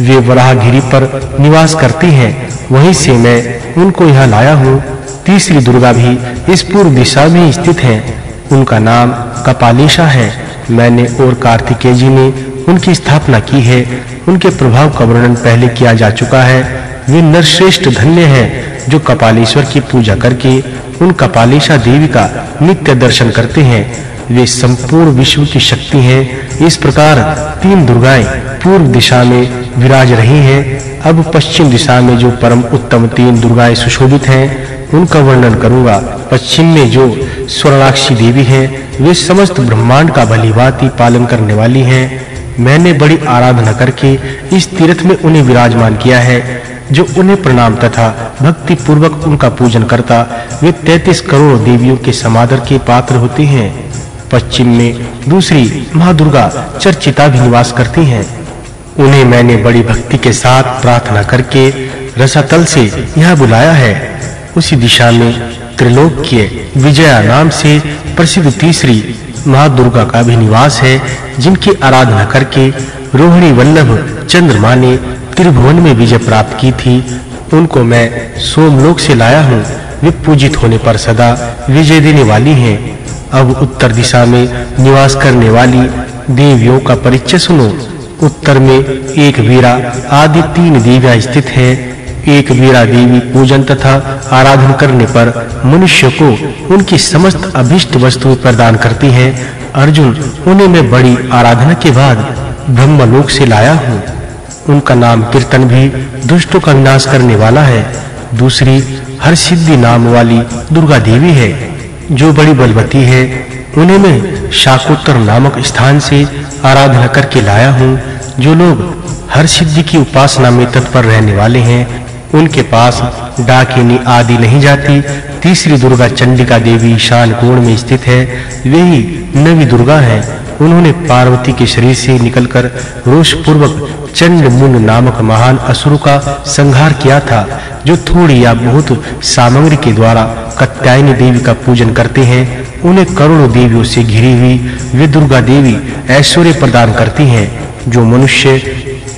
वे वराहगिरी पर निवास करती हैं। वहीं से मैं उनको यहाँ लाया हूँ। तीसरी दुर्गा भी इस पूर्व दिशा में स्थित है। उनका नाम कपालीशा है। मैंने और कार्तिकेय जी ने उनकी स्थापना की है। उनके प्रभाव का वर्णन पहले किया जा चुका है। वे नरश्रेष्ठ धन्य हैं जो कपालीश्वर की पूजा करके उन कपालीशा देवी का नित्य दर्शन करते हैं। वे संपूर्ण विश्व की शक्ति हैं। इस प्रकार तीन दुर्गाएँ पूर्व दिशा में विराज रही हैं। अब पश्चिम दिशा में जो परम उत्तम तीन दुर्गाएँ सुशोभित हैं, उनका वर्णन करूँगा। पश्चिम में जो स्वर्णाक्षी देवी है, वे समस्त ब्रह्मांड का भलीभांति पालन करने वाली हैं। मैंने बड़ी आराधना करके इस तीर्थ में उन्हें विराजमान किया है, जो उन्हें प्रणाम तथा भक्ति पूर्वक उनका पूजन करता। वे 33 करोड़ देवियों के समादर के पात्र होते हैं। पश्चिम में दूसरी माँ दुर्गा चर्चिता भी निवास करती हैं। उन्हें मैंने बड़ी भक्ति के साथ प्रार्थना करके रसातल से यहाँ बुलाया है। उसी दिशा में त्रिलोक्य विजया नाम से प्रसिद्ध तीसरी माँ दुर्गा का भी निवास है, जिनकी आराधना करके रोहिणी वल्लभ चंद्रमा ने त्रिभुवन में विजय प्राप्त की थी। उनको मैं सोमलोक से लाया हूँ। वे पूजित होने पर सदा विजय देने वाली हैं। अब उत्तर दिशा में निवास करने वाली देवियों का परिचय सुनो। उत्तर में एक वीरा, आदि तीन देवियाँ स्थित हैं। एक वीरा देवी पूजन तथा आराधन करने पर मनुष्य को उनकी समस्त अभिष्ट वस्तु प्रदान करती हैं। अर्जुन, उन्हें मैं बड़ी आराधना के बाद ब्रह्मलोक से लाया हूँ। उनका नाम कीर्तन भी दुष्टों का विनाश करने वाला है। दूसरी हर सिद्धि नाम वाली दुर्गा देवी है। जो बड़ी बलवती है, उन्हें मैं शाकोत्तर नामक स्थान से आराधना करके लाया हूँ, जो लोग हर सिद्धि की उपासना में तत्पर रहने वाले हैं उनके पास डाकिनी आदि नहीं जाती। तीसरी दुर्गा चंडिका देवी ईशान कोण में स्थित है। वे ही नवी दुर्गा है। उन्होंने पार्वती के शरीर से निकलकर रोष पूर्वक चंड मुन नामक महान असुर का संहार किया था, जो थोड़ी या बहुत सामग्री के द्वारा कत्यायनी देवी का पूजन करते हैं। उन्हें करोड़ों देवियों से घिरी हुई वे दुर्गा देवी ऐश्वर्य प्रदान करती हैं, जो मनुष्य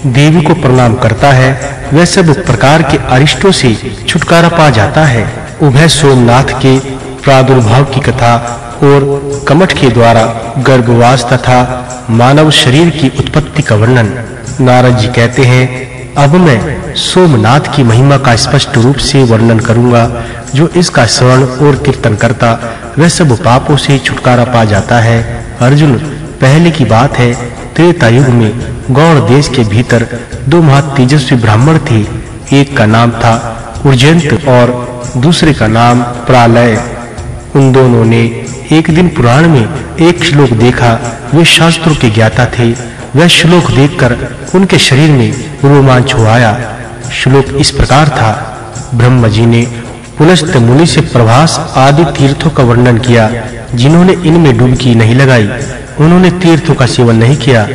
देवी को प्रणाम करता है, वह सब प्रकार के अरिष्टों से छुटकारा पा जाता है। उभय सोमनाथ के प्रादुर्भाव की कथा और कमठ के द्वारा गर्भवास तथा मानव शरीर की उत्पत्ति का वर्णन नारद जी कहते हैं, अब मैं सोमनाथ की महिमा का स्पष्ट रूप से वर्णन करूँगा, जो इसका श्रवण और कीर्तन करता, वह सब पापों से छुटकारा पा जाता है। अर्जुन, पहले की बात है, त्रेता युग में गौड़ देश के भीतर दो महा तेजस्वी ब्राह्मण थे। एक का नाम था उर्जंत और दूसरे का नाम प्रालय। उन दोनों ने एक दिन पुराण में एक श्लोक देखा, वे शास्त्रों के ज्ञाता थे। वह श्लोक देखकर उनके शरीर में रोमांच हो आया। श्लोक इस प्रकार था, ब्रह्म जी ने पुलस्त मुनि से प्रभास आदि तीर्थों का वर्णन किया, जिन्होंने इनमें डुबकी नहीं लगाई। उन्होंने तीर्थों का सेवन नहीं किया।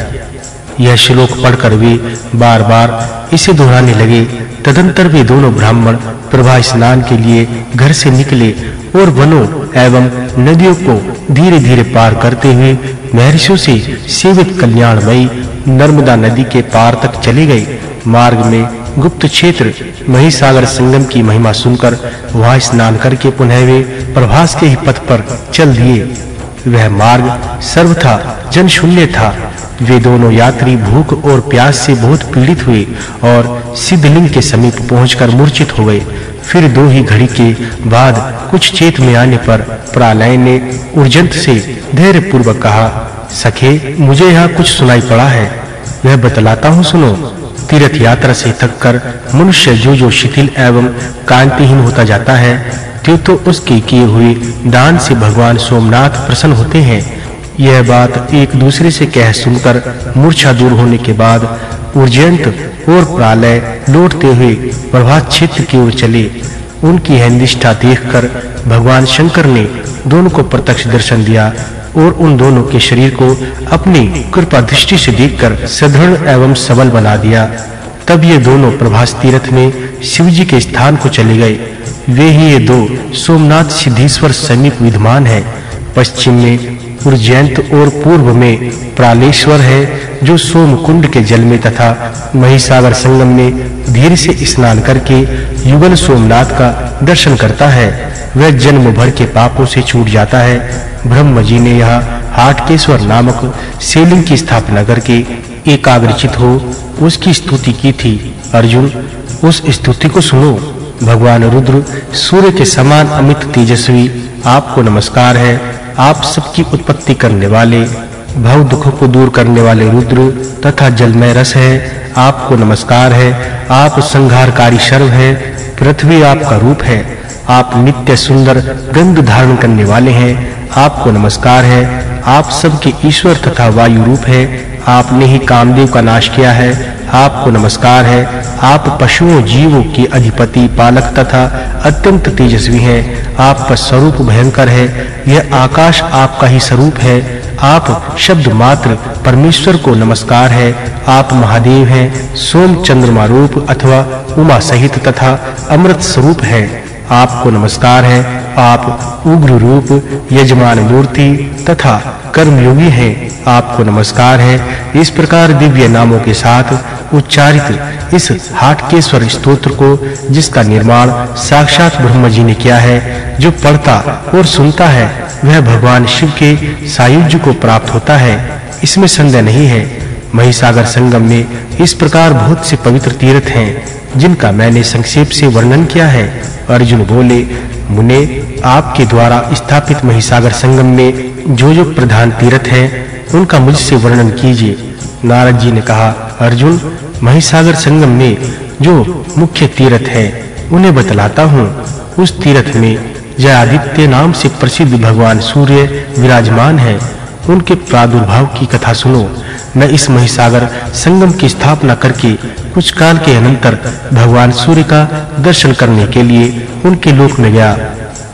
यह श्लोक पढ़कर वे बार-बार इसे दोहराने लगे। तदंतर वे दोनों ब्राह्मण प्रभा स्नान के लिए घर से निकले और वनों एवं नदियों को धीरे-धीरे पार करते हुए महर्षियों से सेवित कल्याणमयी नर्मदा नदी के पार तक चले गए। मार्ग में गुप्त क्षेत्र महिसागर संगम की महिमा सुनकर वहाँ स्नान करके पुनः वे प्रभास के ही पथ पर चल दिए। वह मार्ग सर्वथा जन शून्य था। वे दोनों यात्री भूख और प्यास से बहुत पीड़ित हुए और सिद्धलिंग के समीप पहुंचकर मूर्छित हो गए। फिर दो ही घड़ी के बाद कुछ चेत में आने पर प्रालय ने उर्जंत से धैर्य पूर्वक कहा, सखे, मुझे यहाँ कुछ सुनाई पड़ा है। वह बतलाता हूँ, सुनो तीर्थ यात्रा से थककर मनुष्य जो जो शिथिल एवं कांतिहीन होता जाता है, त्यो तो उसके किए हुए दान से भगवान सोमनाथ प्रसन्न होते हैं। यह बात एक दूसरे से कह सुनकर मूर्छा दूर होने के बाद उर्जयंत और प्रालय लौटते हुए प्रभात क्षेत्र की ओर चले। उनकी यह निष्ठा देखकर भगवान शंकर ने दोनों को प्रत्यक्ष दर्शन दिया और उन दोनों के शरीर को अपनी कृपा दृष्टि से देखकर सदृढ़ एवं सबल बना दिया। तब ये दोनों प्रभास तीर्थ में शिव जी के स्थान को चले गए। वे ही ये दो सोमनाथ सिद्धेश्वर समीप विद्यमान है। पश्चिम में उर्जयंत और पूर्व में प्रालेश्वर है, जो सोमकुंड के जल में तथा महिसागर संगम में धीरे से स्नान करके युगल सोमनाथ का दर्शन करता है। वह जन्म भर के पापों से छूट जाता है। ब्रह्म जी ने यह हाटकेश्वर नामक शिवलिंग की स्थापना करके एकाग्रचित हो उसकी स्तुति की थी। अर्जुन, उस स्तुति को सुनो। भगवान रुद्र सूर्य के समान अमित तेजस्वी, आपको नमस्कार है। आप सबकी उत्पत्ति करने वाले, भव दुखों को दूर करने वाले रुद्र तथा जलमय रस है। आपको नमस्कार है। आप संघारकारी सर्व है। पृथ्वी आपका रूप है। आप नित्य सुंदर गंध धारण करने वाले हैं। आपको नमस्कार है। आप सबके ईश्वर तथा वायु रूप है। आपने ही कामदेव का नाश किया है। आपको नमस्कार है। आप पशुओं, जीवों के अधिपति, पालक तथा अत्यंत तेजस्वी हैं। आपका स्वरूप भयंकर है। यह आकाश आपका ही स्वरूप है। आप शब्द मात्र परमेश्वर को नमस्कार है। आप महादेव हैं। सोम चंद्रमा रूप अथवा उमा सहित तथा अमृत स्वरूप है। आपको नमस्कार है। आप उग्र रूप, यजमान मूर्ति तथा कर्मयोगी हैं। आपको नमस्कार है। इस प्रकार दिव्य नामों के साथ उच्चारित इस हाटकेश्वर स्तोत्र को, जिसका निर्माण साक्षात ब्रह्म जी ने किया है, जो पढ़ता और सुनता है, वह भगवान शिव के सायुज्य को प्राप्त होता है। इसमें संदेह नहीं है महिसागर संगम में इस प्रकार बहुत से पवित्र तीर्थ हैं, जिनका मैंने संक्षेप से वर्णन किया है। अर्जुन बोले, मुने, आपके द्वारा स्थापित महिसागर संगम में जो जो प्रधान तीर्थ हैं, उनका मुझसे वर्णन कीजिए। नारद जी ने कहा, अर्जुन, महिसागर संगम में जो मुख्य तीर्थ है, उन्हें बतलाता हूँ। उस तीर्थ में जयादित्य नाम से प्रसिद्ध भगवान सूर्य विराजमान है। उनके प्रादुर्भाव की कथा सुनो। मैं इस महिसागर संगम की स्थापना करके, कुछ काल के अनंतर भगवान सूर्य का दर्शन करने के लिए उनके लोक में गया।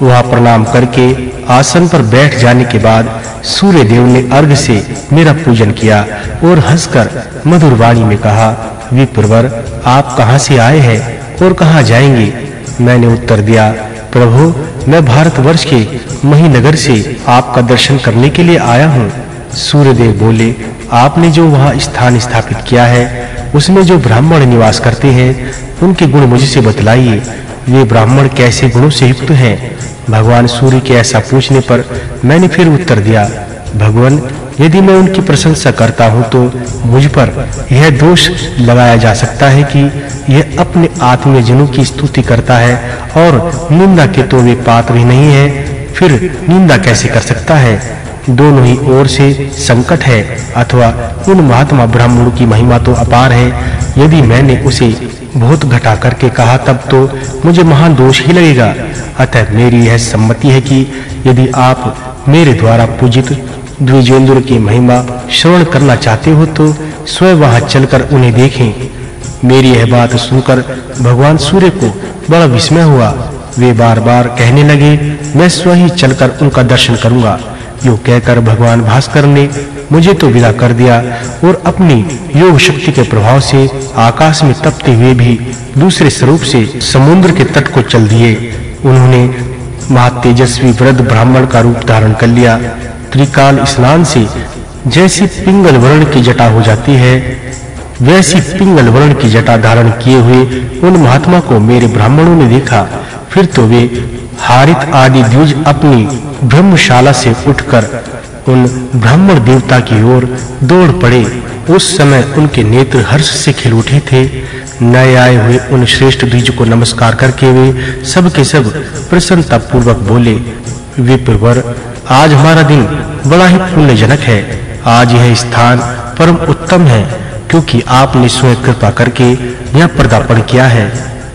वहाँ प्रणाम करके आसन पर बैठ जाने के बाद सूर्य देव ने अर्घ से मेरा पूजन किया और हंसकर मधुर वाणी में कहा, विप्रवर, आप कहाँ से आए हैं और कहाँ जाएँगे? मैंने उत्तर दिया प्रभु, मैं भारतवर्ष के महीनगर से आपका दर्शन करने के लिए आया हूँ। सूर्यदेव बोले, आपने जो वहाँ स्थान स्थापित किया है, उसमें जो ब्राह्मण निवास करते हैं, उनके गुण मुझसे बतलाइए। वे ब्राह्मण कैसे गुणों से युक्त हैं? भगवान सूर्य के ऐसा पूछने पर मैंने फिर उत्तर दिया भगवान, यदि मैं उनकी प्रशंसा करता हूँ तो मुझ पर यह दोष लगाया जा सकता है कि यह अपने आत्मीय जनों की स्तुति करता है और निंदा के तो वे पात्र ही नहीं है, फिर निंदा कैसे कर सकता है? दोनों ही ओर से संकट है, अथवा उन महात्मा ब्राह्मणों की महिमा तो अपार है। यदि मैंने उसे बहुत घटा करके कहा, तब तो मुझे महान दोष ही लगेगा। अतः मेरी यह सम्मति है कि यदि आप मेरे द्वारा पूजित द्विजेंद्र की महिमा श्रवण करना चाहते हो तो स्वयं वहाँ चलकर उन्हें देखें। मेरी यह बात सुनकर भगवान सूर्य को बड़ा विस्मय हुआ। वे बार-बार कहने लगे, मैं स्वयं ही चलकर उनका दर्शन करूँगा। यो कहकर भगवान भास्कर ने मुझे तो विदा कर दिया और अपनी योग शक्ति के प्रभाव से आकाश में तपते हुए भी दूसरे स्वरूप से समुद्र के तट को चल दिए। उन्होंने महातेजस्वी वृद्ध ब्राह्मण का रूप धारण कर लिया। त्रिकाल स्नान से जैसी पिंगल वर्ण की जटा हो जाती है, वैसी पिंगल वर्ण की जटा धारण किए हुए उन महात्मा को मेरे ब्राह्मणों ने देखा। फिर तो वे हारित आदि द्विज अपनी ब्रह्मशाला से उठकर उन ब्राह्मण देवता की ओर दौड़ पड़े। उस समय उनके नेत्र हर्ष से खिल उठे थे। नए आए हुए उन श्रेष्ठ द्विज को नमस्कार करके वे सब के सब प्रसन्नता पूर्वक बोले, विप्रवर, आज हमारा दिन बड़ा ही पुण्यजनक है। आज यह स्थान परम उत्तम है, क्योंकि आपने स्वयं कृपा करके यह पर्दापण किया है।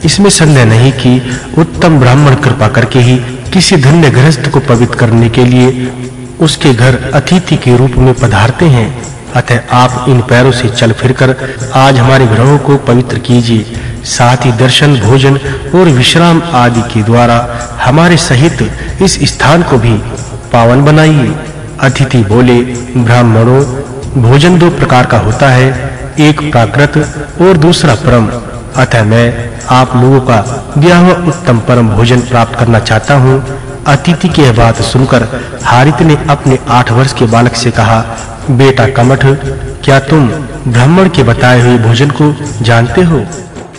इसमें संदेह नहीं कि उत्तम ब्राह्मण कृपा करके ही किसी धन्य गृहस्थ को पवित्र करने के लिए उसके घर अतिथि के रूप में पधारते हैं। अतः आप इन पैरों से चल फिरकर आज हमारे ग्रहों को पवित्र कीजिए। साथ ही दर्शन, भोजन और विश्राम आदि के द्वारा हमारे सहित इस स्थान को भी पावन बनाइए। अतिथि बोले, ब्राह्मणों, भोजन दो प्रकार का होता है, एक प्राकृत और दूसरा परम। अतः मैं आप लोगों का दिया हुआ उत्तम परम भोजन प्राप्त करना चाहता हूँ। अतिथि की बात सुनकर हारित ने अपने आठ वर्ष के बालक से कहा, बेटा कमठ, क्या तुम ब्राह्मण के बताए हुए भोजन को जानते हो?